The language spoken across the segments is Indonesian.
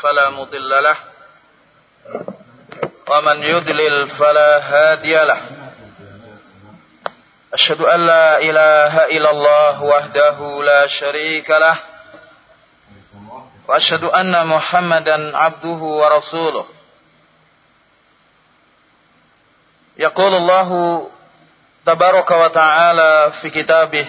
فلا مضل له. ومن يضلل فلا هادي له. أشهد أن لا إله إلا الله وحده لا شريك له. وأشهد أن محمدا عبده ورسوله. يقول الله تبارك وتعالى في كتابه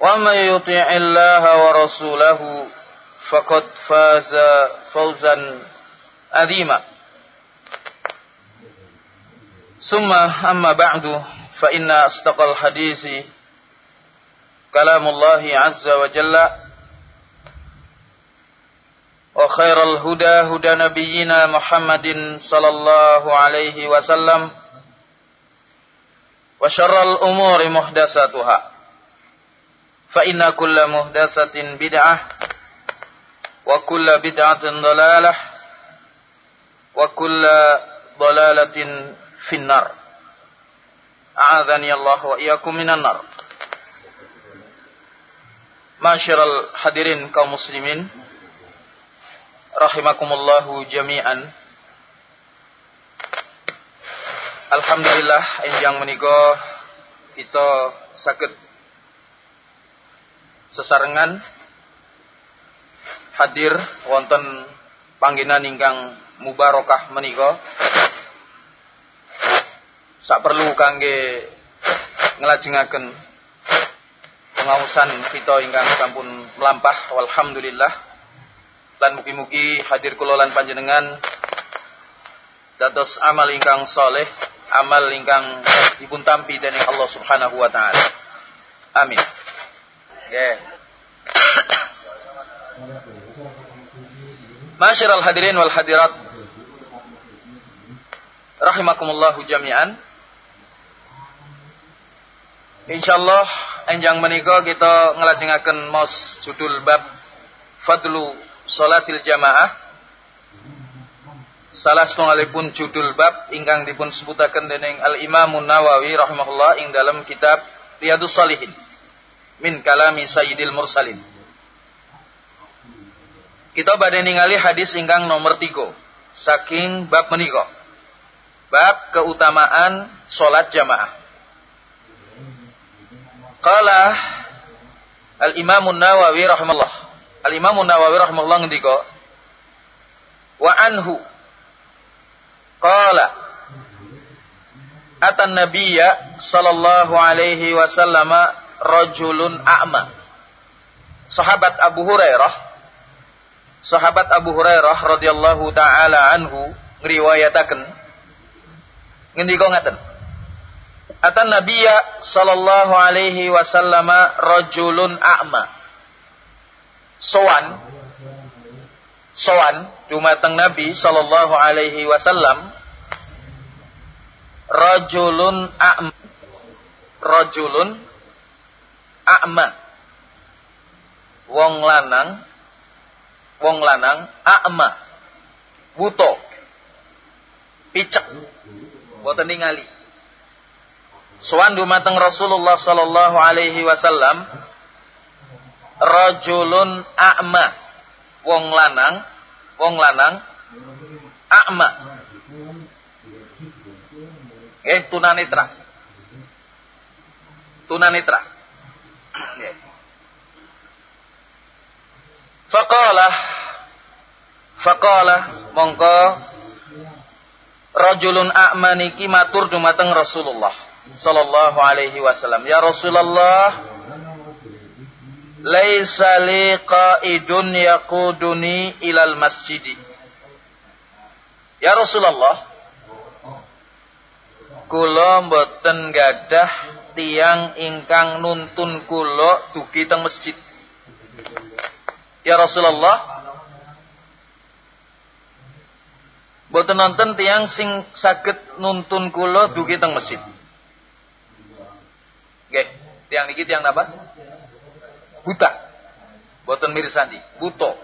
ومن يطع الله ورسوله فقد فاز فوزا عظيما ثم أما بعد فإن أصدق الحديث كلام الله عز وجل. وخير الهدى هدى نبينا محمد صلى الله عليه وسلم. وشر الأمور محدثاتها. فإن كل مهدسة بدعة وكل بدعة ضلالة وكل ضلالة في النار أعاذني الله وإياكم من النار Masyiral hadirin kaum muslimin Rahimakumullahu jami'an Alhamdulillah enjang menika kita sakit sesarengan hadir wonten panggilan ingkang mubarokah menika. Sak perlu kangge ngelajengaken pengausan kita ingkang sampun melampah walhamdulillah. Lan mugi-mugi hadir kula lan panjenengan dados amal ingkang soleh amal ingkang dipun tampi dening Allah Subhanahu wa taala. Amin Ya. Masyiral hadirin wal hadirat rahimakumullahu jami'an. Insyaallah enjang menika kita ngelajengaken maus judul bab fadlu salatil jamaah. Salah setunggalipun judul bab ingkang dipun sebutaken dening Al Imam Nawawi rahimahullah ing dalam kitab Riyadhus Shalihin min kalami sayyidil mursalin. Kita badhe ningali hadis ingkang nomor 3 saking bab menika. Bab keutamaan salat jamaah. Qala Al-Imam An-Nawawi rahimahullah. Al-Imam An-Nawawi rahimahullah ngendika wa anhu qala atan nabiyya sallallahu alaihi wasallam rajulun a'ma. Sahabat Abu Hurairah Sahabat Abu Hurairah radhiyallahu taala anhu ngriwayataken ngendika ngaten. Atan Nabiya sallallahu alaihi wasallam rajulun a'ma. Sowan sowan dumateng Nabi sallallahu alaihi wasallam rajulun a'ma rajulun a'ma. Wong lanang wong lanang a'ma. Buto picek. Boten ningali. Sowan dumateng Rasulullah sallallahu alaihi wasallam rajulun a'ma. Wong lanang wong lanang a'ma. Eh tunanetra. Tunanetra Faqala. Faqala. Mongko. Rajulun a'maniki matur dumateng Rasulullah sallallahu alaihi wasallam. Ya Rasulullah laisa li qa'idun yaquduni ilal masjidi. Ya Rasulullah kula mboten gadah tiang ingkang nuntun kula dugi teng masjid ya Rasulullah Boten nonton tiang sing saged nuntun kula dugi teng masjid. Nggih, tiang niki tiang napa? Buta. Boten mirsandi, buto.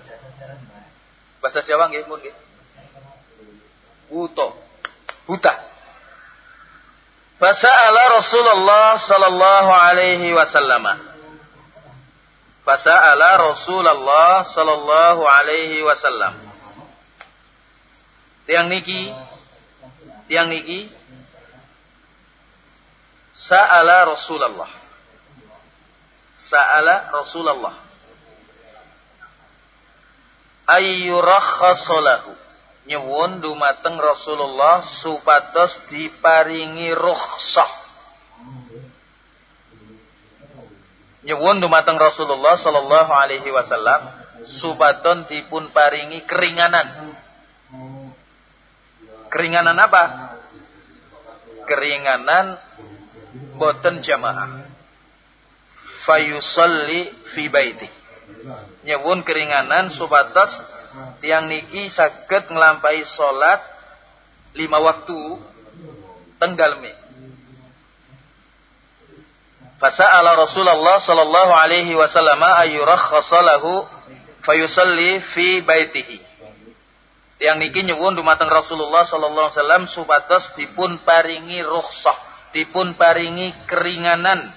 Bahasa Jawa nggih, mun nggih. Buto. Buta. Fasa'ala Rasulullah sallallahu alaihi wasallam. Fasa'ala Rasulullah sallallahu alaihi wasallam. Tiang niki tiang niki sa'ala Rasulullah. Sa'ala Rasulullah. Ayyurakhasalahu nyuwun dumateng Rasulullah supados diparingi rukhsah nyuwun dumateng Rasulullah sallallahu alaihi wasallam supaton dipun paringi keringanan Keringanan apa? Keringanan boten jamaah. Fayusalli fi baiti. Nyewun keringanan supatos tiang niki saged ngelampai salat lima waktu tenggalme. Fasa'ala Rasulullah sallallahu alaihi wasallam ayyurakhkhasa lahu fayusalli fi baitihi yang niki nyuwun dumateng Rasulullah sallallahu alaihi wasallam supados dipun paringi rukhsah, dipun paringi keringanan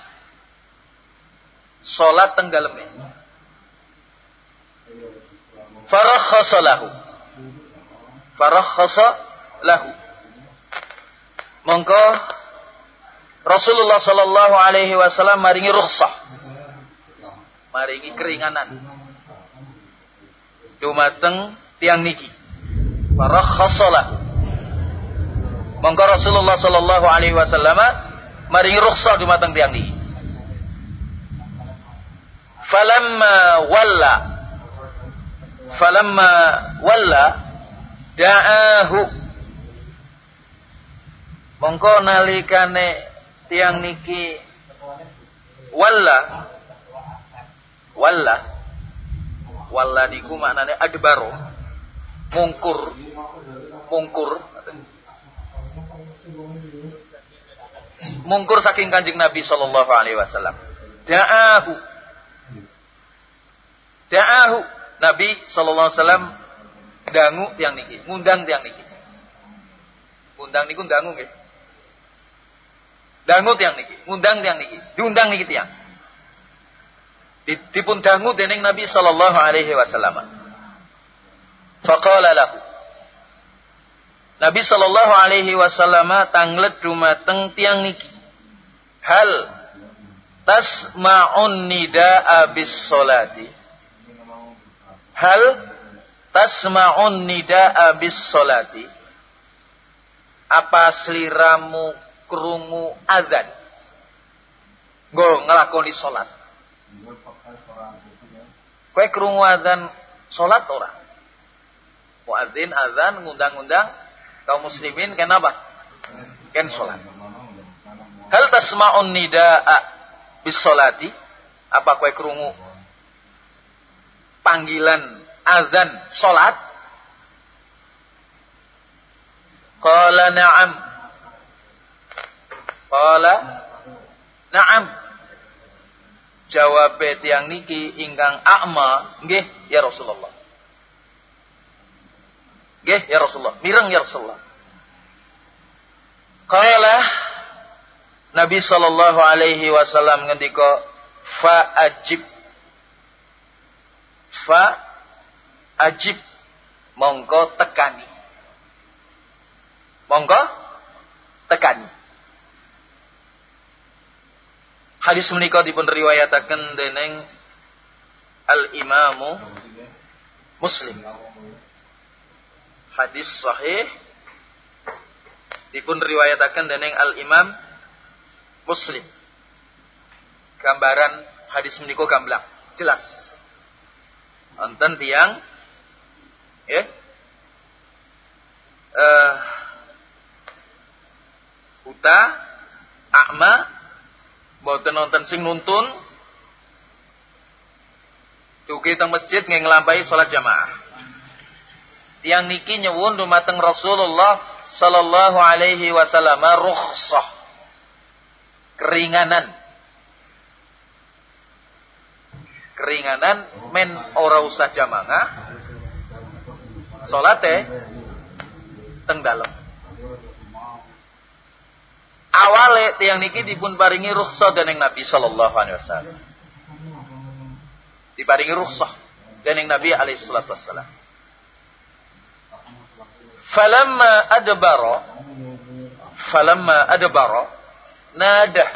salat tenggaleme. Farakhasa lahu. Farakhasa lahu. Mongko Rasulullah sallallahu alaihi wasallam maringi rukhsah. Maringi keringanan. Dumateng tiang niki. Farakhasalah mongko Rasulullah sallallahu alaihi wasallam maringi rukhsah dumateng tiang niki. Falamma walla. Falamma walla da'ahu. Mongko nalikane tiang niki. Walla. Walla. Walla niku maknane adbaro mungkur. Mungkur. Mungkur saking kanjeng Nabi Shallallahu Alaihi Wasallam. Da'ahu. Da'ahu. Nabi Shallallahu Alaihi Wasallam dangu tiang niki. Ngundang tiang niki. Ngundang niku dangu nggih dangu tiang niki ngundang tiang niki diundang niki tiang dipun dangu dening Nabi Shallallahu Alaihi Wasallam Faqala lahu. Nabi sallallahu alaihi wasallam tanglet dumateng tiang niki. Hal tasma'un nida'a bis salati. Hal tasma'un nida'a bis salati. Apa sliramu krungu azan? Go ngelakoni salat. Kowe krungu azan salat ora? muadzin azan ngundang-undang kaum muslimin kenapa? Ken salat. Hal tasma'un nida'a bis salati? Apa kowe krungu panggilan azan salat? Qala na'am. Qala na'am. Jawab tiang niki ingkang a'ma, nggih ya Rasulullah. Nggih ya Rasulullah, mireng ya Rasulullah. Qala Nabi sallallahu alaihi wasallam ngendika fa ajib fa ajib mongko tekani mongko tekani hadis menika dipun riwayataken dening al imamu muslim. Hadis sahih dipun riwayataken dening al imam muslim. Gambaran hadis menika gamblang jelas. Nonton tiang ya. Uh, buta akma boten nonton sing nuntun dugi teng masjid nggih nglampahi salat jamaah. Tiang niki nyuwun dumateng Rasulullah sallallahu alaihi wasallam rukhsah keringanan. Keringanan men ora usah jamaah salate teng dalem awale tiang niki dipun paringi rukhsah dening Nabi sallallahu alaihi wasallam. Diparingi rukhsah dening Nabi alaihi salatu wasallam falamma adbara falamma adbara nadah.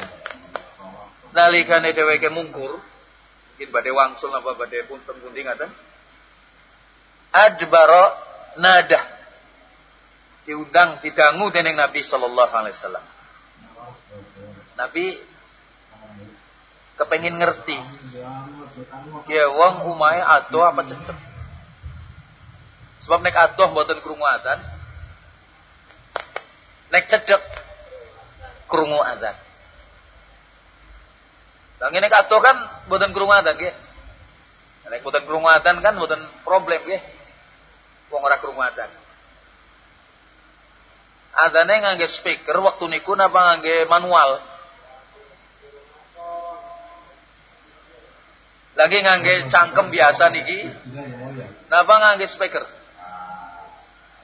Nalikane dheweke mungkur mungkin badai wangsul apa badai punten pundi ngaten? Adbara nadah. Diundang didangu dening Nabi sallallahu alaihi wasallam Nabi kepengin ngerti ya wong umai adoh apa cedek sebab nek adoh mboten krungu adzan nek cedek krungu adzan Lah ngene kato kan mboten krungu adzan nggih. Nek mboten krungu adzan kan mboten problem nggih. Wong ora krungu adzan. Adzane ngangge speaker waktu niku napa ngangge manual? Lagi ngangge cangkem biasa niki. Napa ngangge speaker?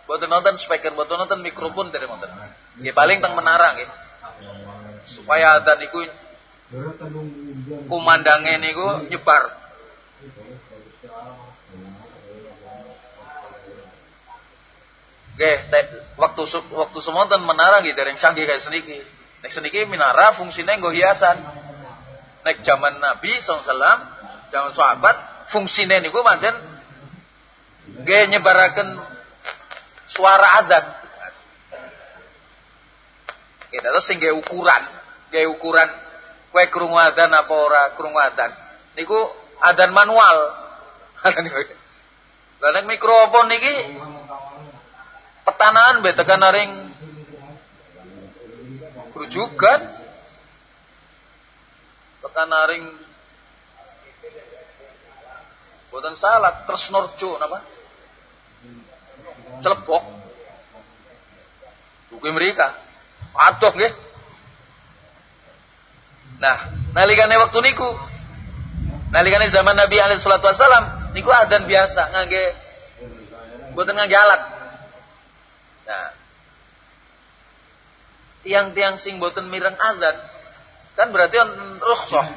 Boten nonton speaker, boten nonton mikrofon dari nonton. Nggih paling teng menara nggih. Supaya adzan niku kumandangnya niku nyebar. Oke, waktu waktu semonten menara gitu yang canggih kayak seniki. Nek seniki menara fungsinya nggo hiasan. Nek zaman Nabi SAW, zaman sahabat, fungsinya niku pancen nggih nyebaraken suara adzan. Kita terus sing ukuran, nggih ukuran Kue krungu adzan apa ora krungu adzan. Niku adzan manual. Nek mikrofon niki petanaan be tekan naring rujukan tekan naring boten salah terus norjo napa celepok Buku mereka adoh nggih Nah, nalikane waktu niku nalikane zaman Nabi alaihi salatu wasallam niku adzan biasa ngangge mboten ngangge alat. Nah, tiang-tiang sing boten mireng adzan kan berarti on rukhsah.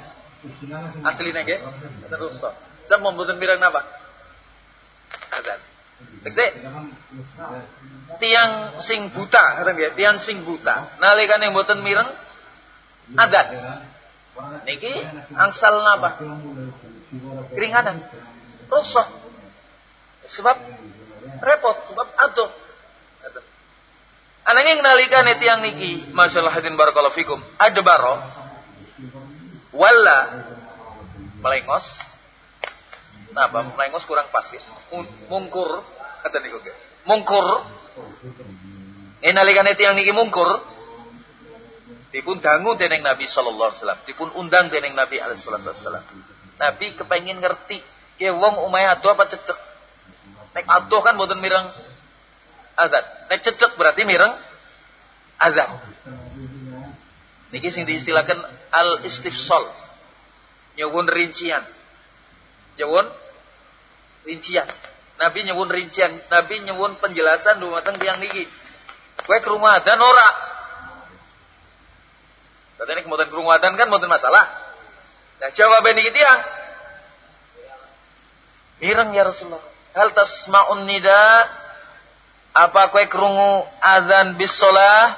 Asline nggih, rukhsah. Sama mboten mireng napa? Adzan. Tekse tiang sing buta, kata nggih, tiang sing buta. Nalikane mboten mireng adzan. Niki angsal napa? Keringanan. Rusak. Sebab repot, sebab aduh. Ananging nalikane tiang niki, masyaallah hadin barakallahu fikum, adbaro wala melengos. Napa melengos kurang pas ya. Mungkur kata niku ge. Mungkur. Eh nalikane tiang niki mungkur, dipun dangu dening Nabi sallallahu alaihi wasallam, dipun undang dening Nabi alaihi wasallam. Nabi kepengin ngerti, ya wong umay adoh apa cedek. Nek adoh kan mboten mireng azan. Nek cedek berarti mireng azan. Niki sing diistilahkan al istifsal. Nyuwun rincian. Nyuwun rincian. Nabi nyewun rincian, Nabi nyewun penjelasan dumateng tiang niki. Kowe krungu adzan ora? Katanya kemudian krungu adzan kan mboten masalah. Nah, jawaban niki tiang. Mireng ya Rasulullah. Hal tasma'un nida? Apa kowe krungu adzan bis shalah?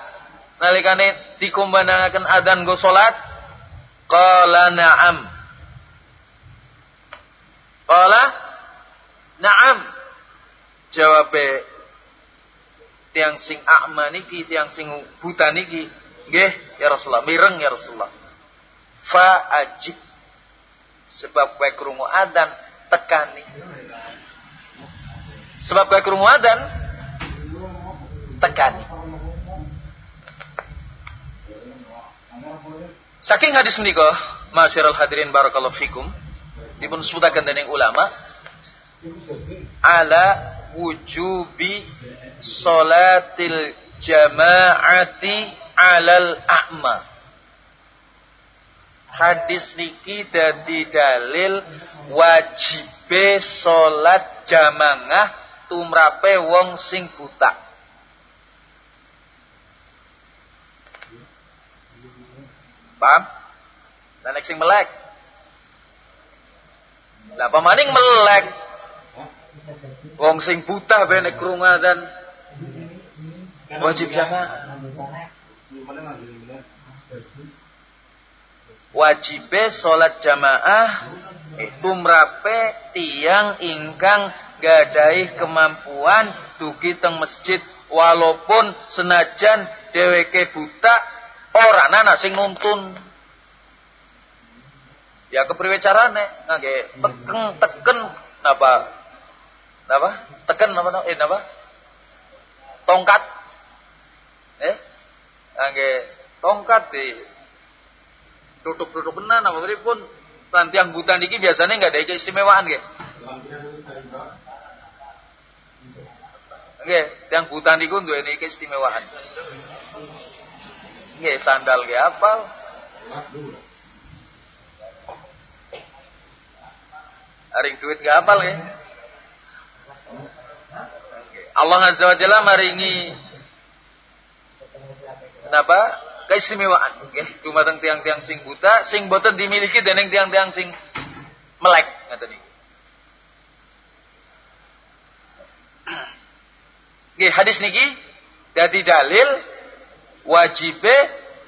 Nalikane dikumbanaken adzan go salat? Qala na'am. Qala na'am. Jawab tiang sing a'ma niki, tiang sing buta niki. Nggih, ya Rasulullah, mireng ya Rasulullah. Fa ajib. Sebab kowe krungu adzan tekani. Sebab kowe krungu adzan tekani. Saking hadis menika, Masyiral hadirin barakallahu fikum dipun sebutaken dening ulama ala wujubi salatil jama'ati alal a'ma hadis niki dadi dalil wajibe salat jamaah tumrape wong sing buta paham? Dan sing melek lah pamaning melek. Wong sing buta benek krungu dan wajib jamaah. Wajibe salat jamaah itu merape tiang ingkang gadai kemampuan dugi teng masjid walaupun senajan dheweke buta ora ana sing nuntun Ya kepriwe carane? Ngangge teken teken apa? Apa? Teken apa eh apa? Tongkat. Eh? Ngangge tongkat di tutup-tutup benar apa pun nanti yang buta niki biasanya nggak ada keistimewaan nggih. Nggih, yang buta niku duweni keistimewaan. Nggih, sandal nggih apa? Aring duit gak apal ya. Allah Azza wa Jalla maringi kenapa? Keistimewaan nggih dumateng tiang-tiang sing buta sing boten dimiliki dening tiang-tiang sing melek ngaten niku. Nggih hadis niki dadi dalil wajibe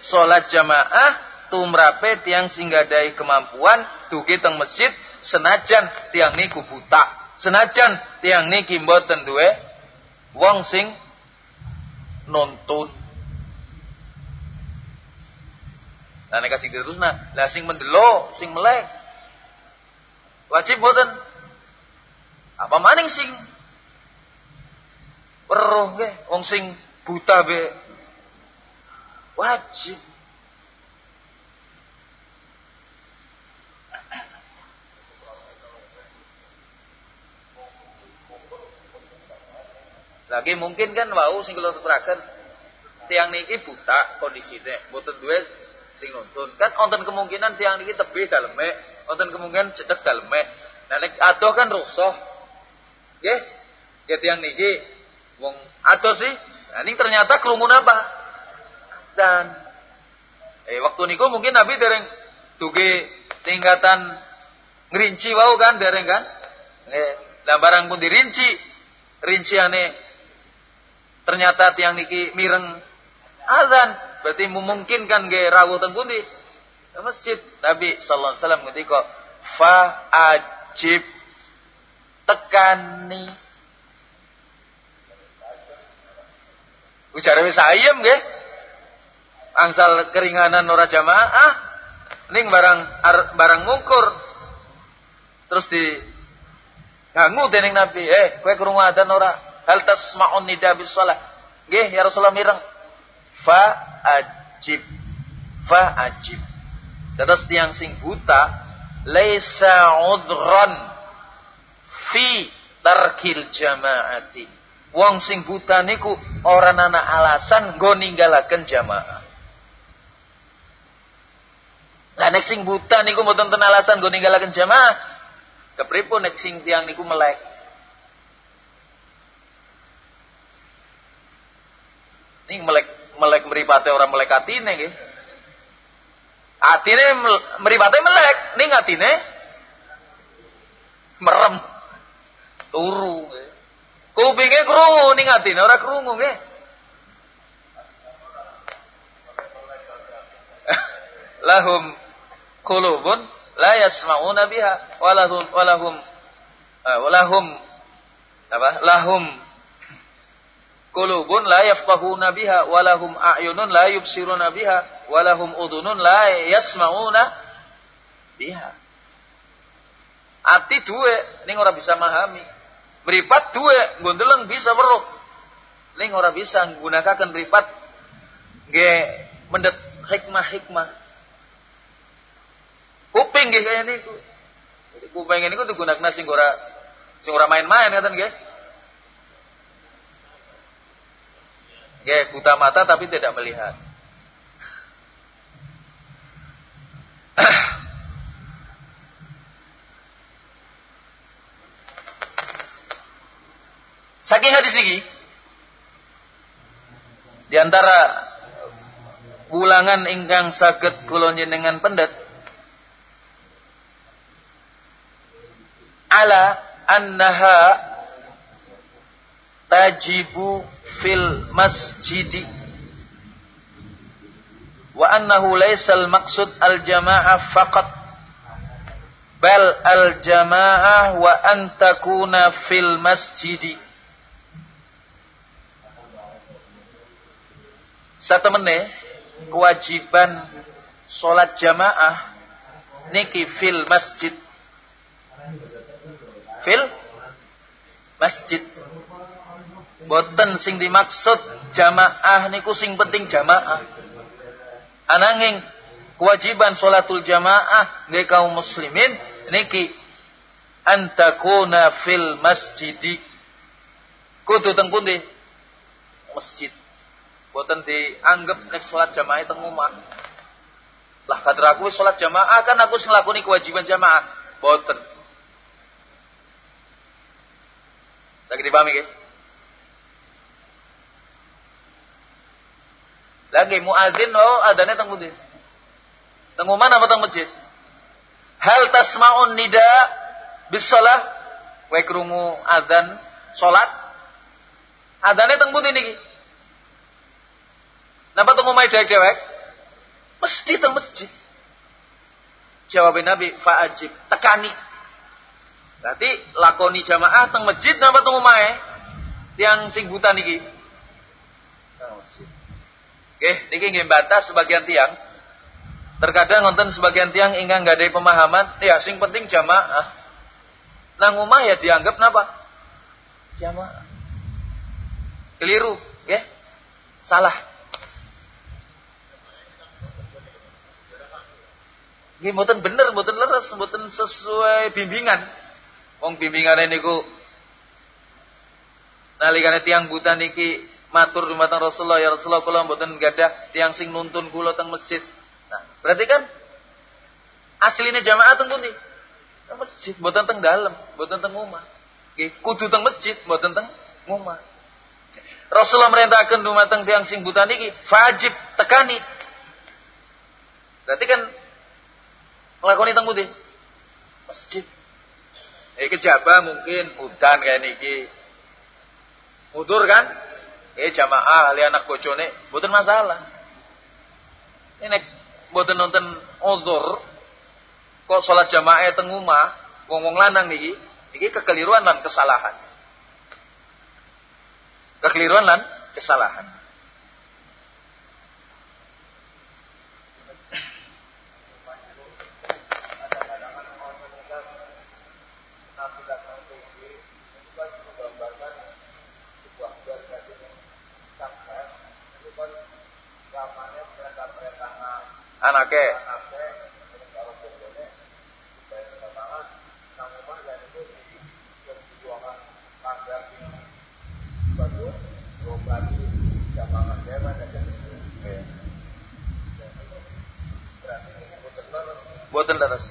salat jamaah tumrape tiang sing gadai kemampuan dugi teng masjid senajan tiang niku buta senajan tiang niki mboten duwe wong sing nuntun Nah nek kasih terus nah, lah sing mendelo, sing melek. Wajib mboten? Apa maning sing weruh nggih, wong sing buta be wajib. Lagi mungkin kan wau sing kula terakhir tiang niki buta kondisine, mboten duwe sing nuntun. Kan wonten kemungkinan tiang niki tebih daleme, wonten kemungkinan cedek daleme. Nah nek adoh kan rusuh. Nggih? Ya tiang niki wong adoh sih. Nah ini ternyata kerumun apa? Dan eh waktu niku mungkin Nabi dereng duge tingkatan ngerinci wau kan dereng kan? Eh, lah barang pun dirinci rinciane ternyata tiang niki mireng. Azan. Berarti memungkinkan ge rawuh teng pundi? Masjid. Nabi sallallahu alaihi wasallam ketika fa ajib tekani. Ujar wis ayem nggih. Angsal keringanan ora jamaah ning barang barang ngukur. Terus di ganggu dening Nabi eh kowe krungu adzan ora Hal tasma'un nida bis salat. Nggih, ya Rasulullah mireng. Fa ajib. Fa ajib. Terus tiang sing buta laisa udran fi tarkil jamaati. Wong sing buta niku ora ana alasan nggo ninggalaken jamaah. Lah nek sing buta niku mboten alasan nggo ninggalaken jamaah. Kepripun nek sing tiang niku melek? Ini melek melek meripate orang melek atine nggih. Atine meripate melek, ning atine merem. Turu. Kupinge krungu ning atine ora krungu nggih. Lahum qulubun la yasma'una biha walahum walahum uh, walahum apa lahum qulubun la yafqahuna biha walahum a'yunun la yubsiruna biha walahum udunun la yasma'una biha ati duwe ning ora bisa memahami mripat duwe nggondeleng bisa weruh ning ora bisa nggunakaken mripat nggih mendet hikmah-hikmah Kuping nggih kaya niku. Kuping niku digunakan sing ora sing ora main-main ngaten nggih. Nggih, buta mata tapi tidak melihat. Saking hadis niki di antara ulangan ingkang saged kula dengan pendet ala annaha tajibu fil masjidi. Wa annahu laysa al maqsud al jamaah faqat. Bal al jamaah wa an takuna fil masjidi. Satemene kewajiban salat jamaah niki fil masjid. Fil masjid. Boten sing dimaksud jamaah niku sing penting jamaah. Ananging kewajiban salatul jamaah nggih kaum muslimin niki antakuna fil masjidi. Kudu teng pundi? Masjid. Boten dianggap nek salat jamaah teng omah. Lah kadar aku salat jamaah kan aku sing lakoni kewajiban jamaah. Boten. Lagi dipahami ke? Lagi muadzin oh adanya teng pundi? Teng apa teng masjid? Hal tasma'un nida bis shalah wa krungu adzan salat? Adane teng pundi niki? Napa teng omahe dewek-dewek? Mesti teng masjid. Jawab Nabi fa'ajib tekani Berarti lakoni jamaah teng masjid napa teng omahe? Tiang sing buta niki. Oke, niki nggih batas sebagian tiang. Terkadang nonton sebagian tiang ingkang ada pemahaman, ya sing penting jamaah. Nang omah ya dianggap napa? Jamaah. Keliru, ya? Salah. Nggih mboten bener, mboten leres, mboten sesuai bimbingan. Wong bimbingane niku nalikane tiang buta niki matur dumateng Rasulullah ya Rasulullah kula mboten gadah tiang sing nuntun kula teng masjid. Nah, berarti kan aslinya jamaah teng pundi? Teng masjid, mboten teng dalem, mboten teng omah. Nggih, kudu teng masjid, mboten teng omah. Rasulullah merintahkan dumateng tiang sing buta niki wajib tekani. Berarti kan nglakoni teng pundi? Masjid. Iki jabah mungkin udan kayak niki. Mudur kan? Eh jamaah ahli anak bojone mboten masalah. Ini mboten nonton uzur kok salat jamaah teng omah wong-wong lanang niki niki kekeliruan dan kesalahan. Kekeliruan dan kesalahan. Anake Buatan terus.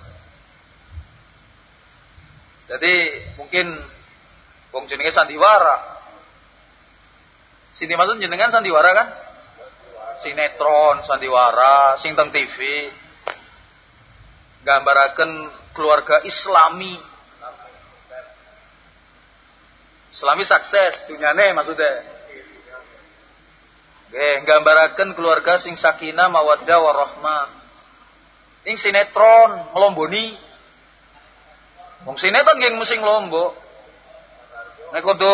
Jadi mungkin wong jenenge sandiwara. Sini maksud jenengan sandiwara kan? Sinetron sandiwara sing teng TV gambaraken keluarga islami islami sukses dunyane maksudnya Oke, gambaraken keluarga sing sakinah mawaddah warahmah. Ing sinetron ngelomboni. Wong sinetron nggih mesti ngelombo. Nek kudu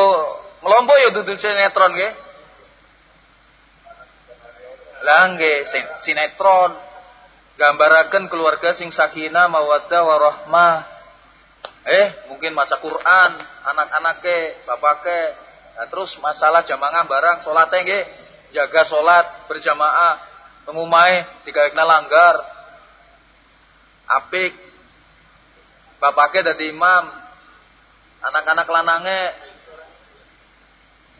ngelombo ya dudu sinetron nggih. Lah nggih sinetron. Gambaraken keluarga sing sakinah mawaddah warahmah. Eh, mungkin maca Quran, anak-anake, bapake, nah, terus masalah jamaah barang salatnya nggih. Jaga sholat berjamaah. Pengumai digawe langgar. Apik. Bapaknya dari imam. Anak-anak lanange.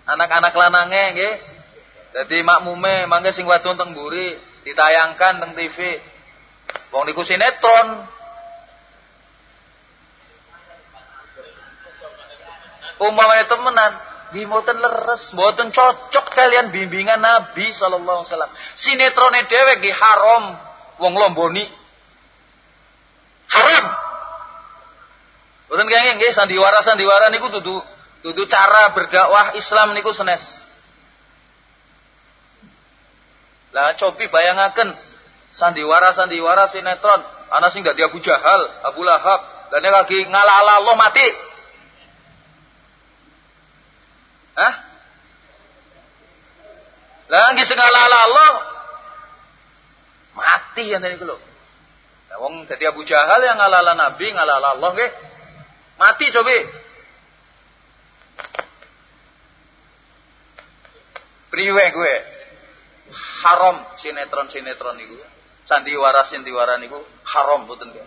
Anak-anak lanange nggih dadi makmume mangke sing wadon teng mburi ditayangkan teng TV wong niku sinetron umpamanya temenan di mboten leres, mboten cocok kalian bimbingan Nabi sallallahu alaihi wasallam. Sinetrone dewek nggih haram wong lomboni. Haram. Mboten kaya nggih sandiwara-sandiwara niku dudu dudu cara berdakwah Islam niku senes. Lah cobi bayangaken sandiwara-sandiwara sinetron ana sing dadi Abu Jahal, Abu Lahab, dan lagi ngalah Allah mati. Hah? Lagi segala Allah mati yang tadi kalau. Nah, wong jadi Abu Jahal yang ngalala Nabi, ngalala Allah nggih. Mati coba. Priwe gue. Haram sinetron-sinetron itu. Sandiwara-sandiwara niku haram betul nggih.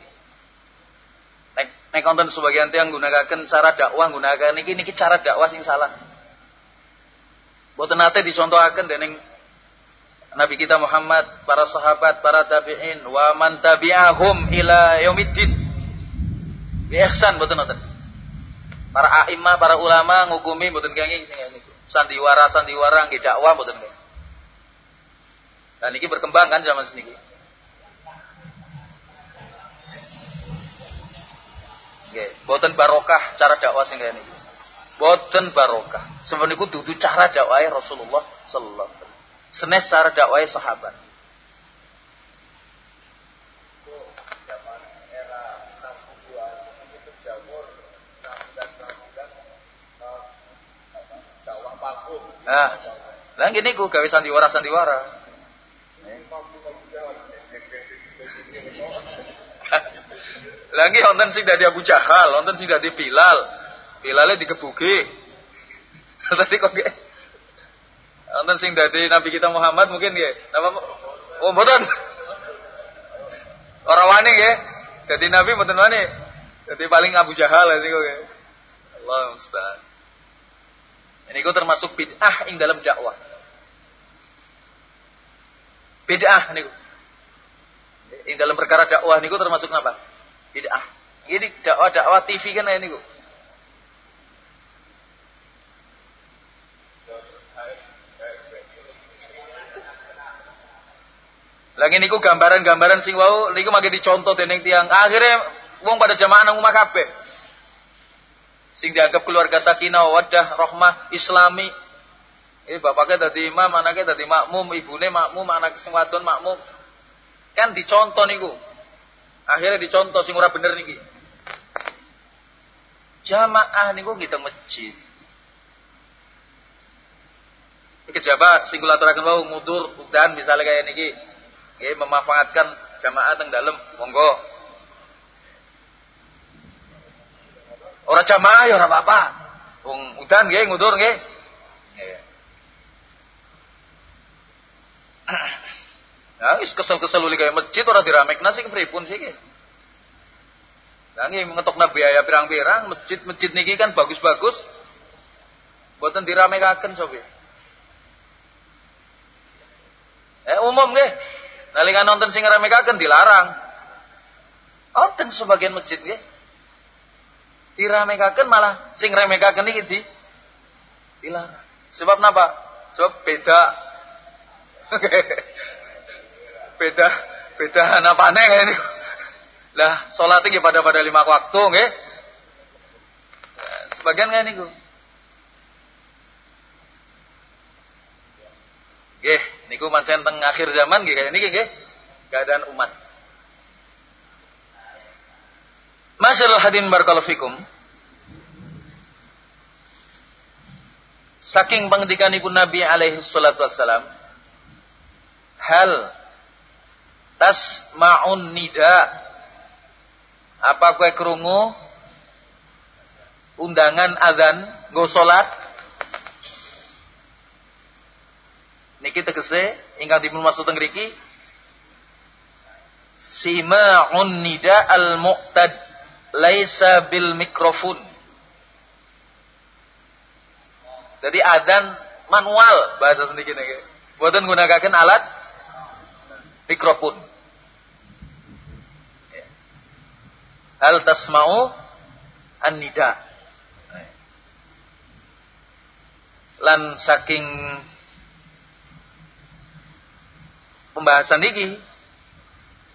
Nek nek sebagian tiang gunakan cara dakwah gunakan niki niki cara dakwah sing salah. Boten nate dicontohaken dening Nabi kita Muhammad, para sahabat, para tabi'in, wa man tabi'ahum ila yaumiddin. Ihsan boten nonton. Para a'imah, para ulama ngukumi boten kenging sing niku. Sandiwara-sandiwara nggih dakwah boten kenging. Dan ini berkembang kan zaman seniki. Nggih, boten barokah cara dakwah sing kaya niki boten barokah. Sebenarnya itu dudu cara dakwah Rasulullah sallallahu alaihi wasallam. Senes cara dakwah sahabat. Nah, lah gini ku gawe sandiwara sandiwara. Lagi wonten sing dadi Abu Jahal, wonten sing dadi Bilal, Bilalnya dikebuki. Tadi kok nggih. Wonten sing dadi Nabi kita Muhammad mungkin nggih. Napa Oh mboten. Ora wani nggih. Dadi Nabi mboten wani. Dadi paling Abu Jahal sih kok. Allah musta'an. Ini kok termasuk bid'ah ing dalam dakwah. Bid'ah niku. Ing dalam perkara dakwah niku termasuk apa? Bid'ah. Ini dakwah-dakwah TV kan ini kok. Lagi niku gambaran-gambaran sing wau niku makin dicontoh dening tiang. Akhirnya wong pada jamaah nang omah kabeh. Sing dianggap keluarga sakinah, wadah, rahmah, islami. Ini bapaknya dadi imam, anaknya dadi makmum, ibune makmum, anak sing wadon makmum. Kan dicontoh niku. Akhirnya dicontoh sing ora bener niki. Jamaah niku kita masjid. Iki jaba sing kula aturaken wau mudur dan misalnya kayak niki nggih memanfaatkan jamaah teng dalem monggo ora jamaah ya ora apa-apa udan nggih ngudur nggih Nah, is kesel-kesel uli kayak masjid ora diramek nasi kepripun sih ki. Nah, ini ngetokna biaya pirang-pirang, masjid-masjid niki kan bagus-bagus. Buatan diramekaken sobi. Eh umum nggih. Nalingan nonton sing ngeramekaken dilarang. Wonten sebagian masjid nggih. Diramekaken malah sing ngremekaken iki di dilarang. Sebab napa? Sebab beda beda beda apa nih ini. Lah sholat ini pada pada lima waktu nggih. Sebagian nggak niku. Nggih, niku pancen teng akhir zaman nggih kaya niki nggih. Keadaan umat. Masyaallah hadin barakallahu fikum. Saking pengendikanipun Nabi alaihi salatu wassalam, hal tasma'un nida. Apa kue kerungu? Undangan adzan go salat niki tegese ingkang dipun maksud teng mriki sima'un nida al muqtad laisa bil mikrofon. Jadi adzan manual bahasa sedikit nih buatan gunakan alat mikrofon Hal tasma'u an-nida. Lan saking pembahasan ini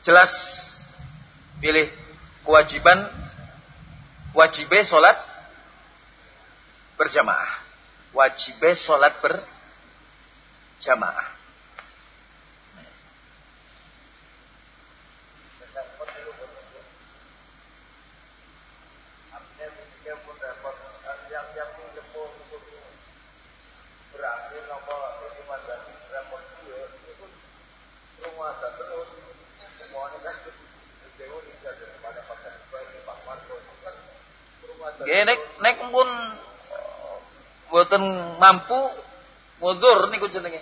jelas pilih kewajiban wajibnya sholat berjamaah. Wajibnya sholat berjamaah Nggih nek nek pun mboten mampu ngudur niku jenenge.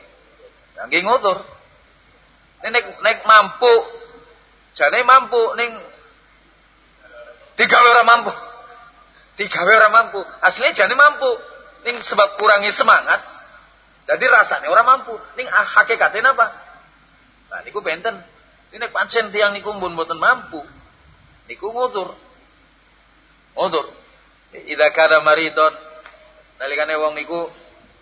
Nggih ngudur. Nek nek mampu jane mampu ning digawe ora mampu. Digawe ora mampu. Aslinya jane mampu. Ning sebab kurangi semangat. Jadi rasanya orang mampu. Ning hakikatnya apa? Nah niku benten. Ini pancen tiang niku mbun mboten mampu. Niku ngudur. Ngudur. Idza kana maridon nalikane wong niku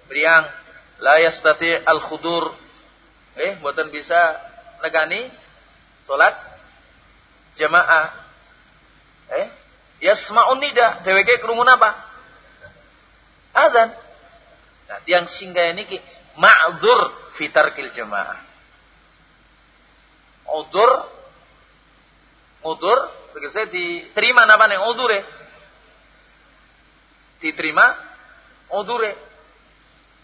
priang la yastati al khudur. Eh mboten bisa negani salat jamaah. Eh yasma'un nida dheweke krungu apa azan nah tiang singgah niki ma'dzur fi tarkil jamaah. Udur udur tegese diterima napa ning udure diterima udure.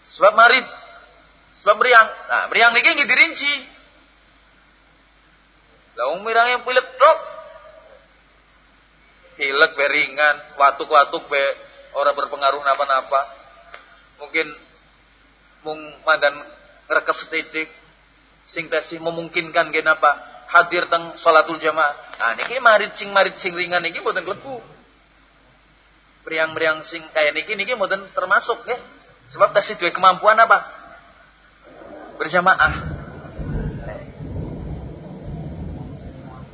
Sebab marid, sebab meriang. Nah, meriang niki nggih dirinci. Lah wong meriang yang pilek tok. Pilek beringan, watuk-watuk be ora berpengaruh napa-napa. Mungkin mung mandan ngrekes setitik sing tesih memungkinkan gen apa hadir teng salatul jamaah. Nah niki marid sing marid sing ringan niki mboten klebu meriang-meriang sing kaya niki niki mboten termasuk ya. Sebab tasih dua kemampuan apa? Berjamaah.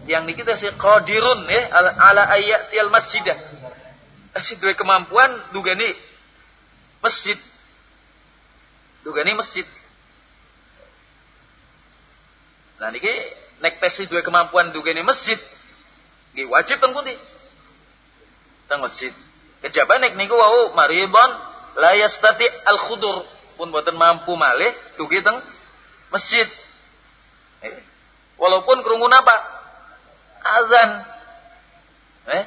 Yang niki tasih qadirun ya ala ayati al masjidah. Tasih dua kemampuan duga nih masjid. Duga nih masjid. Nah niki nek tasih dua kemampuan duga nih masjid. Nggih wajib teng pundi? Teng masjid. Kejabanek niku wau maridon la yastati al khudur pun boten mampu malih dugi teng masjid. Eh, walaupun kerungun apa? Azan. Eh?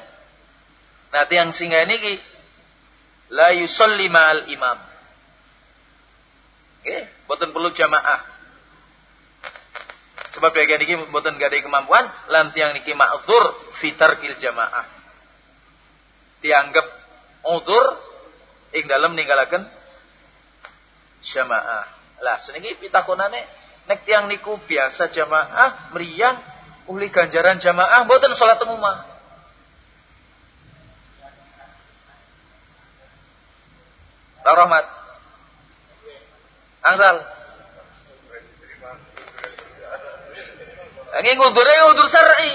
Nanti yang singgah niki la yusalli ma'al imam. Eh, boten perlu jamaah. Sebab bagian niki boten gak ada kemampuan, lan tiang niki ma'dzur fitarkil jamaah. Dianggap udur ing dalam ninggalaken jamaah. Lah seniki pitakonane nek tiang niku biasa jamaah meriang uli ganjaran jamaah mboten salat teng rahmat. Angsal. Ini ngudurnya ngudur syar'i.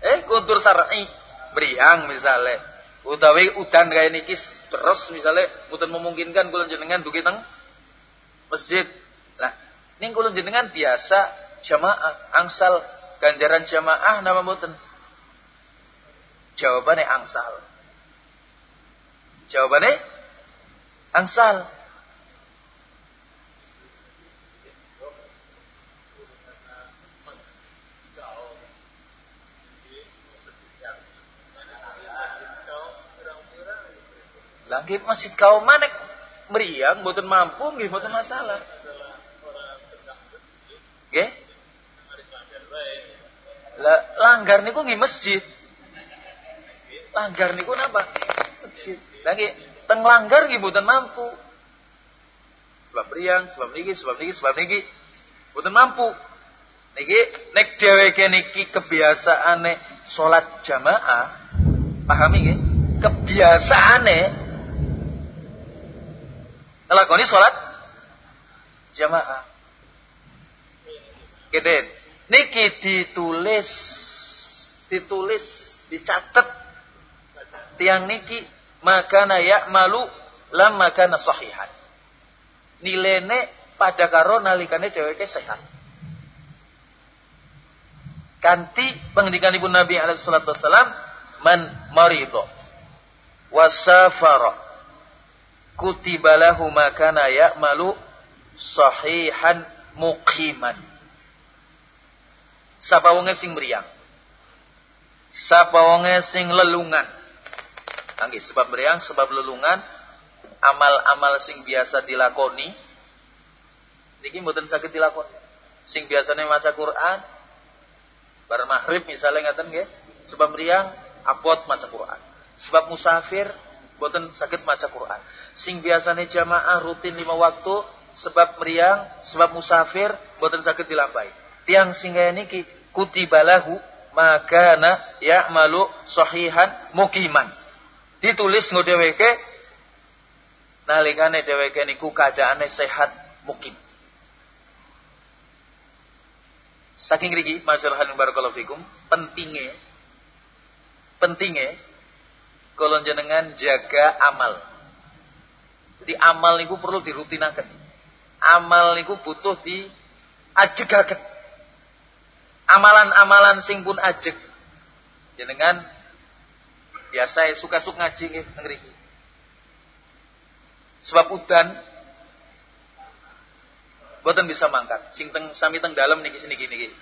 Eh, ngudur syar'i. Beriang misalnya utawi udan kaya niki terus misalnya mboten memungkinkan kula jenengan dugi teng masjid. Lah, Ning kula jenengan biasa jamaah, angsal ganjaran jamaah nama mboten? Jawabannya angsal. Jawabannya angsal. Lagi masjid kaum mana meriang, mboten mampu, nggih mboten masalah. Nggih? Lah langgar niku nggih masjid. Langgar niku napa? Masjid. Lagi teng langgar nggih mboten mampu. Sebab meriang, sebab niki, sebab niki, sebab niki mboten mampu. Niki nek dheweke niki kebiasaane salat jamaah, pahami nggih? Kebiasaane ngelakoni sholat jamaah. Gitu. Niki ditulis, ditulis, dicatat tiang niki maka ya malu lam maka sahihan. Nilene pada karo nalikane dheweke sehat. Kanti pengendikan ibu Nabi alaihi salatu wasalam man marido wasafara kutibalahu makana ya'malu sahihan muqiman. Sapa wonge sing meriang. Sapa wonge sing lelungan. Nggih, sebab meriang, sebab lelungan, amal-amal sing biasa dilakoni niki mboten saged dilakoni. Sing biasanya maca Quran bar maghrib misalnya ngaten nggih, sebab meriang apot maca Quran. Sebab musafir boten sakit maca Quran sing biasanya jamaah rutin lima waktu sebab meriang, sebab musafir, boten sakit dilampai. Tiang singgah niki kutibalahu makana malu sahihan mukiman. Ditulis ngodeweke nalikane dheweke niku keadaane sehat mukim. Saking rigi masyarakat barakallahu fikum, pentingnya pentingnya kalau jenengan jaga amal jadi amal niku perlu dirutinakan. Amal niku butuh di ajegaken. Amalan-amalan sing pun ajeg. Jenengan biasa suka-suka ngaji ngriki. Sebab udan boten bisa mangkat. Sing teng sami teng dalam niki niki niki.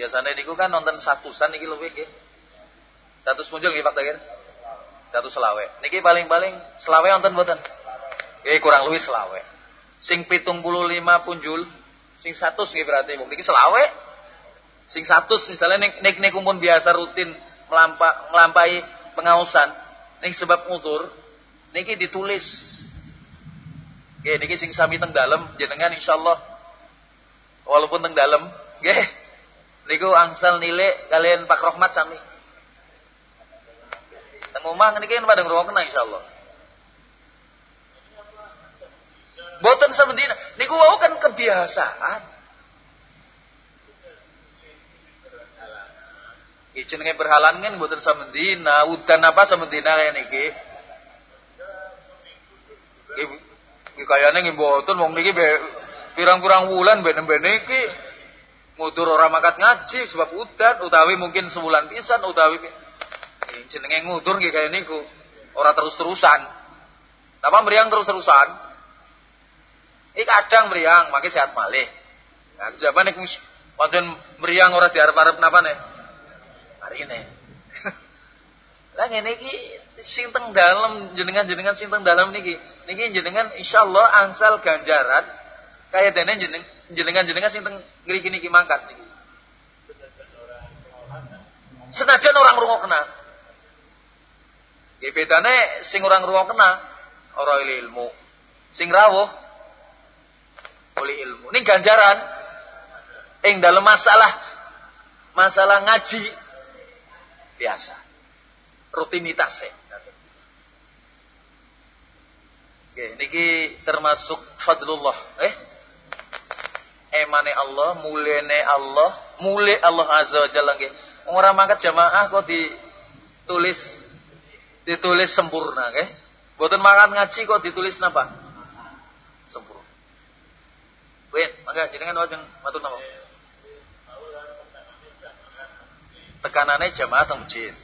Biasanya niku kan nonton satusan niki luwih nggih. Satu muncul nggih Pak Takir. Satu selawe. Niki paling-paling selawe nonton boten. Eh kurang lebih selawe. Sing pitung puluh lima punjul, sing satu sih berarti mungkin selawe. Sing satu misalnya nek nek nek pun biasa rutin melampa, melampai pengausan, nek sebab ngutur, niki ditulis. Oke, niki sing sami teng dalam jenengan insyaallah walaupun teng dalam, nggih. Niku angsal nilai kalian Pak Rohmat sami. Teng omah pada ngrungokna insyaallah. Boten samedina. Niku wau kan kebiasaan. Iki jenenge berhalangan kan boten samedina, udan apa samedina kaya niki. Iki kayane nggih boten wong niki pirang-pirang wulan ben-ben niki ngudur ora makat ngaji sebab udan utawi mungkin sebulan pisan utawi jenenge ngudur nggih kaya niku ora terus-terusan. Napa meriang terus-terusan? Iki kadang meriang, makin sehat malih. Nah, jawaban nek pancen meriang ora diarep-arep napa nih? Hari ini. Lah ngene iki sing teng dalem jenengan-jenengan sing teng dalem niki. Niki jenengan insyaallah angsal ganjaran kaya dene jenengan-jenengan sing teng ngriki niki mangkat niki. Senajan orang rungokna. Ya bedane sing orang rungokna ora ilmu. Sing rawuh oleh ilmu. Ini ganjaran yang dalam masalah masalah ngaji biasa. Rutinitas ya. Oke, niki termasuk fadlullah, eh? Emane Allah, mulene Allah, mule Allah azza wa jalla nggih. Ora mangkat jamaah kok ditulis ditulis sempurna nggih. Eh? Boten makan ngaji kok ditulis napa? Sempurna. Win, mangga jenengan wajeng matur napa? Tekanane jamaah teng masjid.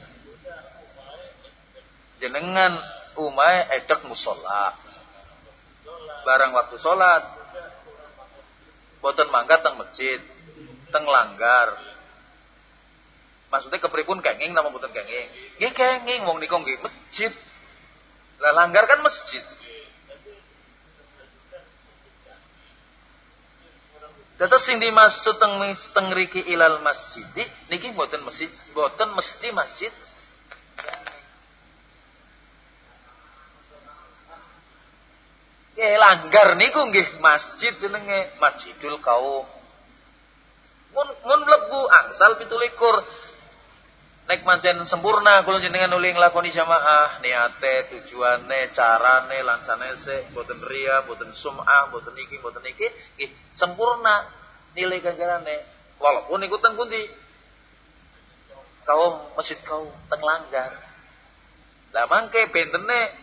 Jenengan umai edek musola. Barang waktu sholat. Boten mangga teng masjid. Teng langgar. Maksudnya kepripun kenging nama boten kenging. Nggih kenging wong niku nggih masjid. Lah langgar kan masjid. Dados sing dimaksud teng teng riki ilal masjid niki boten masjid, boten mesti masjid. Ya langgar niku nggih masjid jenenge Masjidul Kaum. Mun mun mlebu angsal 17 nek mancen sempurna kula jenengan uli nglakoni jamaah. Niate tujuane carane lan sanese boten ria boten sum'ah boten iki boten iki nggih sempurna nilai ganjarane. Walaupun niku teng pundi? Kaum masjid kaum teng langgar. Lah mangke bentene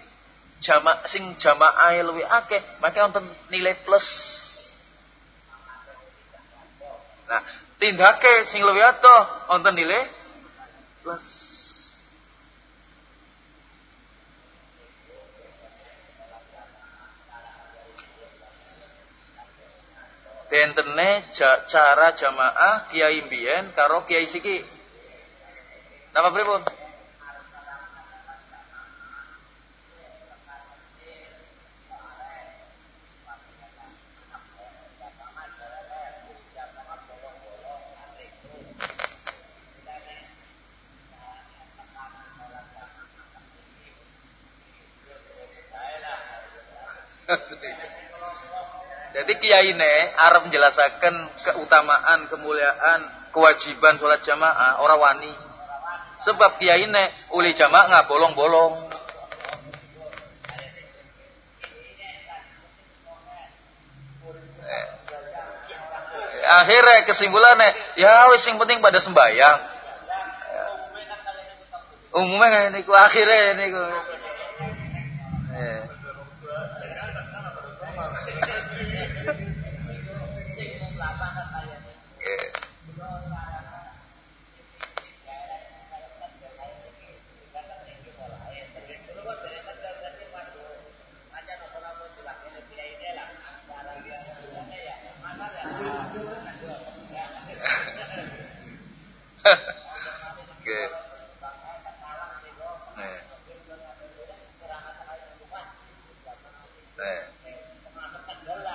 jamaah sing jamaah luwih akeh maka wonten nilai plus. Nah tindake sing luwih atoh wonten nilai plus. Bentene cara jamaah kiai mbiyen karo kiai siki. Napa pripun? Jadi kiai ini Arab menjelaskan keutamaan, kemuliaan, kewajiban sholat jamaah orang wani. Sebab kiai ini uli jamaah nggak bolong-bolong. Eh. Akhirnya kesimpulannya, ya wis yang penting pada sembahyang. Umumnya ini, akhirnya ini. Eh.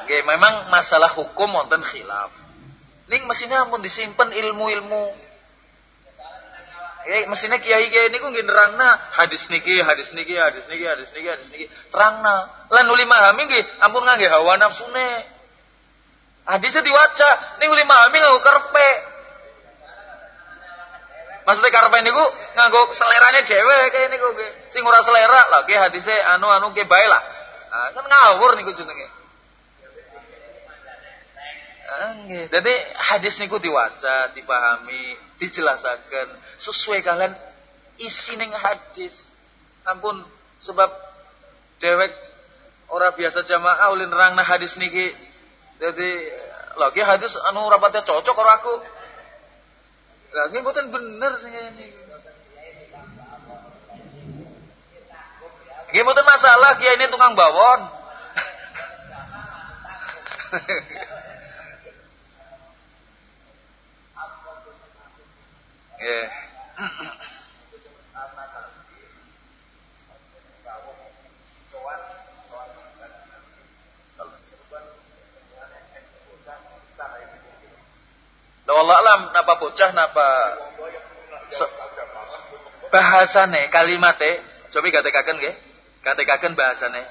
Oke, memang masalah hukum wonten khilaf. Ning mestinya pun disimpan ilmu-ilmu. Eh, mestinya kiai-kiai niku nggih nerangna hadis niki, hadis niki, hadis niki, hadis niki, hadis niki. Terangna. Lan uli mahami nggih ampun ngangge hawa nafsune. Hadisnya diwaca, ning uli mahami nganggo karpe. Maksudnya karpe niku nganggo selerane dhewe kayak niku nggih. Sing ora selera lagi hadisnya anu-anu nggih bae lah. Nah, kan ngawur niku jenenge. Jadi hadis niku diwaca, dipahami, dijelaskan sesuai kalian isi ning hadis. Ampun sebab dewek ora biasa jamaah ulin nerangna hadis niki. Jadi lagi hadis anu rapatnya cocok karo aku. Lagi mboten bener sing ini. Nggih masalah kiai ini tukang bawon. Yeah. Allah alam napa bocah napa so, bahasane kalimate. Coba gatekaken nggih. Gatekaken bahasane.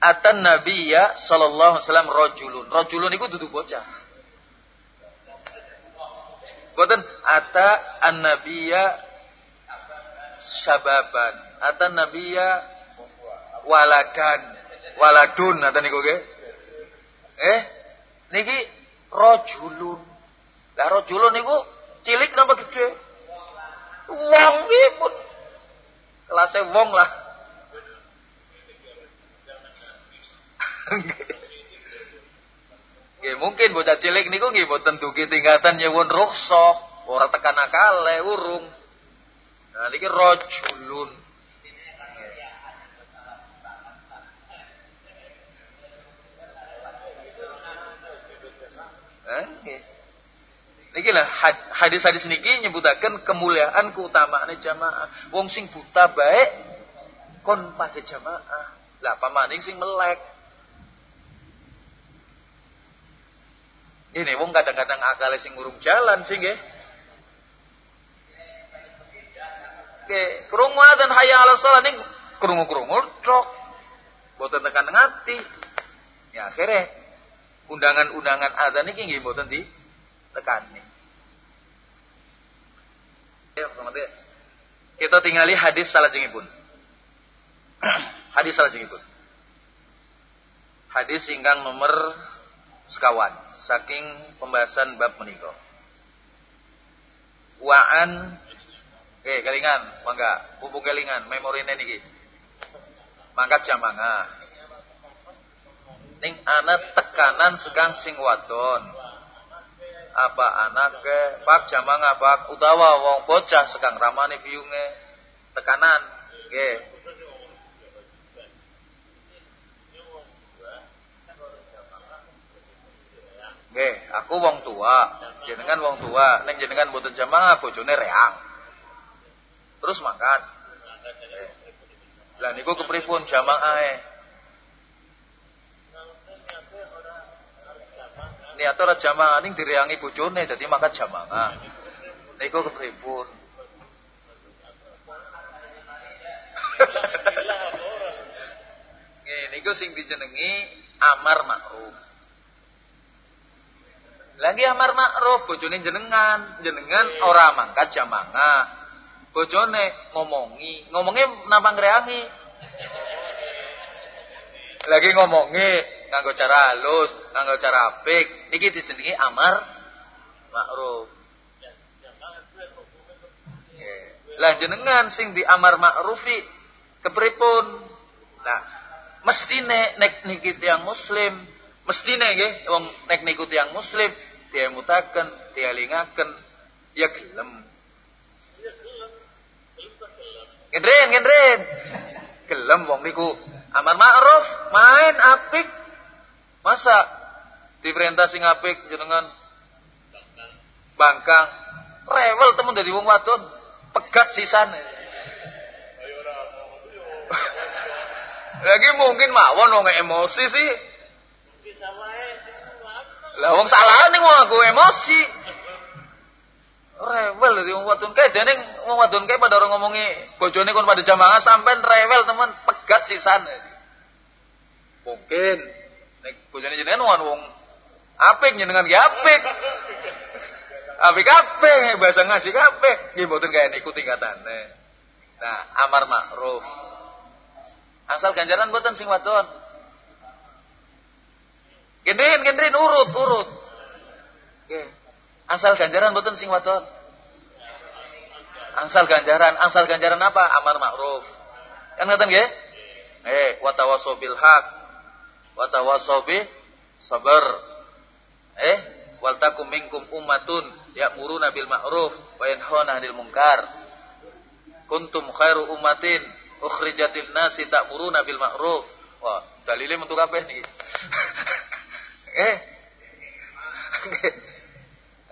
Atan Nabiya sallallahu alaihi wasallam rajulun rajulun iku dudu bocah Boten ata an-nabiyya syababan. Ata nabiyya waladan. Waladun ata niku nggih. Eh, niki rajulun. Lah rajulun niku cilik napa gede? Wong nggih pun kelasé wong lah. mungkin bocah cilik niku nggih boten dugi tingkatan nyewun ruksa, ora tekan akale urung. Nah niki rajulun. Eh, Niki lah hadis-hadis niki nyebutaken kemuliaan keutamaan jamaah. Wong sing buta baik kon pada jamaah. Lah pamaning sing melek. Ini wong kadang-kadang akal sing ngurung jalan sing nggih. Oke, krungu dan hayya ala shalah ning krungu-krungu tok. Boten tekan ngati. Ya akhirnya undangan-undangan adzan iki nggih boten di tekani. Ya, Kita tinggali hadis salah pun. hadis salah pun. Hadis ingkang nomor sekawan saking pembahasan bab menikah. Waan Oke, kelingan, mangga, bubuk kelingan, memori niki. Mangkat jamanga. Ning ana tekanan segang sing wadon apa anak ke pak jamang apa utawa wong bocah sekang ramane biunge tekanan ke Nggih, aku wong tua, jenengan wong tua, neng jenengan mboten jamaah bojone reang. Terus mangkat. Lah niku kepripun jamaah ae? niat ora jamaah ning direangi bojone dadi mangkat jamaah. Niku kepripun? Nggih niku sing dijenengi amar ma'ruf. Lagi amar ma'ruf bojone jenengan, jenengan ora mangkat jamaah. Bojone ngomongi, ngomongnya napa ngreangi? Lagi ngomongi, nganggo cara halus, nganggo cara apik. Niki disenengi amar ma'ruf. Lah jenengan sing di amar ma'rufi kepripun? Nah, mestine nek niki tiyang muslim, mestine nggih wong nek niku tiyang muslim diemutaken, dialingaken ya gelem. Gendren, gendren. Gelem wong niku amar ma'ruf, main apik Masa diperintah sing apik jenengan bangkang rewel temen dari wong wadon pegat sisane. Lagi mungkin mawon wong emosi sih. Lah wong salah ning wong aku emosi. Rewel dari wong wadon kae dene wong wadon kae orang ngomongi bojone kon pada jamaah sampean rewel temen pegat sisane. Mungkin Nek bojone jenengan wong apik jenengan ki apik. Apik apik bahasa ngasih apik. Nggih mboten kaya niku tingkatane. Nah, amar ma'ruf. Asal ganjaran mboten sing wadon. Gendin, gendin urut, urut. Asal ganjaran mboten sing wadon. Angsal ganjaran, angsal ganjaran apa? Amar ma'ruf. Kan ngoten nggih? Eh, wa tawassaw bil haq sabar. Eh, wal takum minkum ummatun ya'muruna bil ma'ruf wa yanhauna 'anil munkar. Kuntum khairu ummatin ukhrijatil nasi ta'muruna bil ma'ruf. Wah, dalile untuk apa nih? Eh.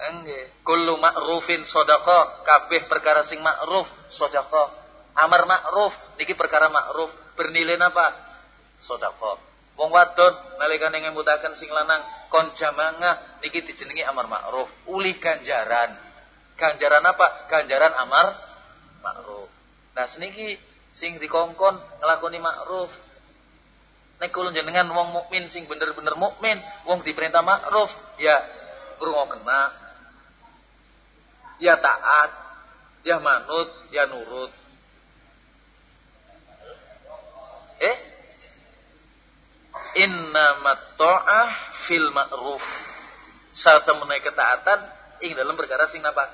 Nggih. Kullu ma'rufin shadaqah, kabeh perkara sing ma'ruf sedekah. Amar ma'ruf niki perkara ma'ruf bernilai apa? Sedekah. Wong wadon nalikane ngemutaken sing lanang kon jamangah niki dijenengi amar ma'ruf, uli ganjaran. Ganjaran apa? Ganjaran amar ma'ruf. Nah seniki sing dikongkon nglakoni ma'ruf. Nek kula jenengan wong mukmin sing bener-bener mukmin, wong diperintah ma'ruf, ya kena, Ya taat, ya manut, ya nurut. Eh? innamat ta'ah fil ma'ruf. Sarta menaik ketaatan ing dalam perkara sing napa?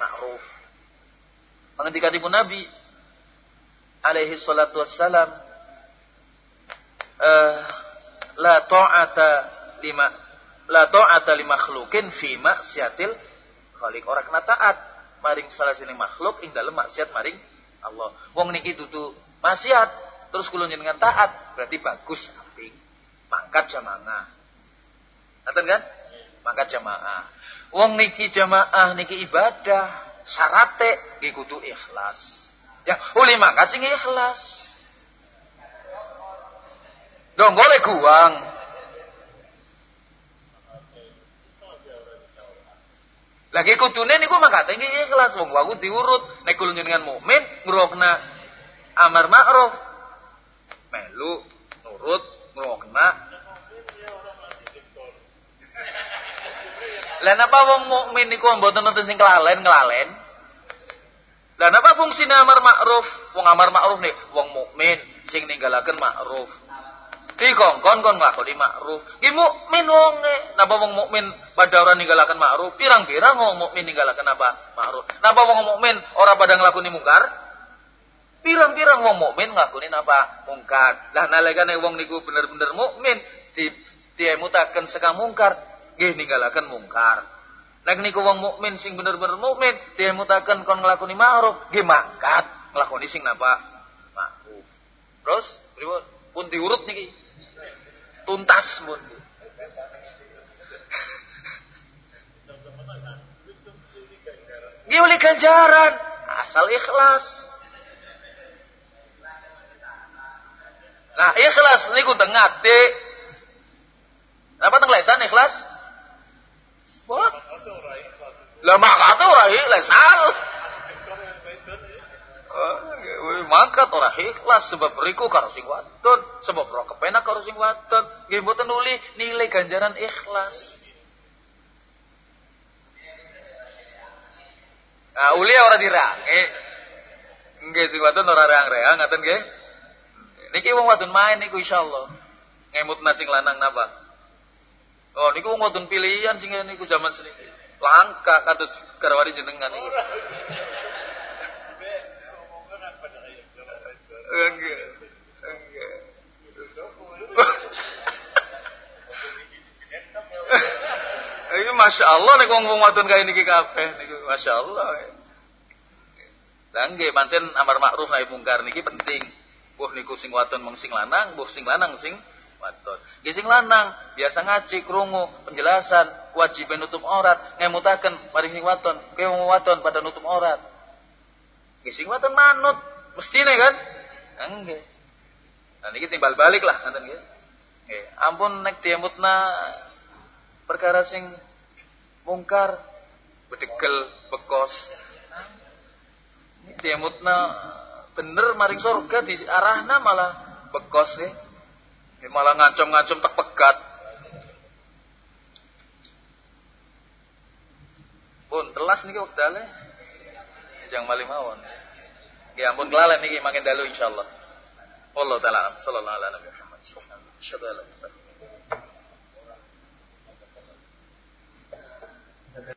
Ma'ruf. Pengendikan ibu Nabi alaihi salatu wassalam uh, la ta'ata lima la ta'ata li makhlukin fi maksiatil khaliq. Ora kena taat maring salah sini makhluk ing dalem maksiat maring Allah. Wong niki dudu maksiat terus kula jenengan taat berarti bagus aping. Mangkat jamaah. Ngaten kan? Mangkat jamaah. Wong niki jamaah niki ibadah, syarate niki kudu ikhlas. Ya, uli mangkat sing ikhlas. Dong golek guang. Lagi kudune niku mangkate nggih ikhlas wong waku diurut nek kula njenengan mukmin ngrokna amar ma'ruf melu nurut ngrokna Lah napa wong mukmin niku mboten nonton sing kelalen-kelalen? Lah napa fungsine amar ma'ruf? Wong amar ma'ruf nih wong mukmin sing ninggalaken ma'ruf. Dikongkon kon nglakoni ma'ruf. Ki mukmin wonge. Napa wong mukmin pada ora ninggalaken ma'ruf? Pirang-pirang wong mukmin ninggalaken apa? Ma'ruf. Napa wong mukmin ora pada nglakoni mungkar? Pirang-pirang wong mukmin nglakoni apa? Mungkar. Lah nalikane wong niku bener-bener mukmin di diemutaken sekang mungkar, nggih ninggalaken mungkar. Nek niku wong mukmin sing bener-bener mukmin diemutaken kon nglakoni ma'ruf, nggih mangkat nglakoni sing napa? Ma'ruf. Terus pripun? Pun diurut niki tuntas pun. Diuli ganjaran asal ikhlas. Nah, ikhlas niku tengah de. Apa teng lesan ikhlas? Buat. Lah makate ora ikhlas. Mangkat ora ikhlas sebab riku karo sing wadon, sebab ora kepenak karo sing wadon. Nggih mboten nuli nilai ganjaran ikhlas. Nah, uli ora dirange. Nggih sing wadon ora reang-reang ngaten nggih. Niki wong wadon main niku insyaallah. Ngemutna sing lanang napa? Oh, niku wong wadon pilihan sing niku zaman seniki. Langka kados garwani jenengan niku. Enggak. Enggak. Ini masya Allah nih ngomong wadon kayak niki kabeh niku masya Allah. Dan nggih pancen amar makruf nahi mungkar niki penting. Buh niku sing wadon meng sing lanang, buh sing lanang sing wadon. Nggih sing lanang biasa ngaji krungu penjelasan kewajiban nutup aurat ngemutaken mari sing wadon, kowe wong wadon pada nutup aurat. Nggih sing wadon manut mestine kan? Enggak. Nah niki timbal balik lah ngoten nggih. Ampun nek diemutna perkara sing mungkar bedegel bekos. Diemutna bener maring surga di arahna malah bekos ya. Malah ngancam-ngancam tak pegat. Pun telas niki wektale. Jangan malih mawon. Ya ampun kelalen niki makin dalu insyaallah. Wallahu taala sallallahu alaihi wa sallam.